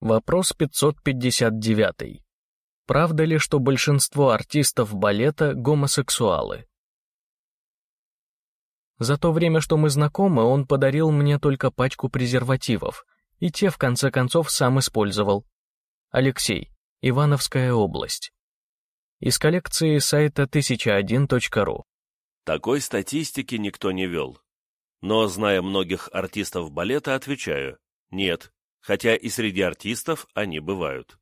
Вопрос 559. Правда ли, что большинство артистов балета гомосексуалы? За то время, что мы знакомы, он подарил мне только пачку презервативов, и те, в конце концов, сам использовал. Алексей, Ивановская область. Из коллекции сайта 1001.ru. Такой статистики никто не вел. Но, зная многих артистов балета, отвечаю, нет, хотя и среди артистов они бывают.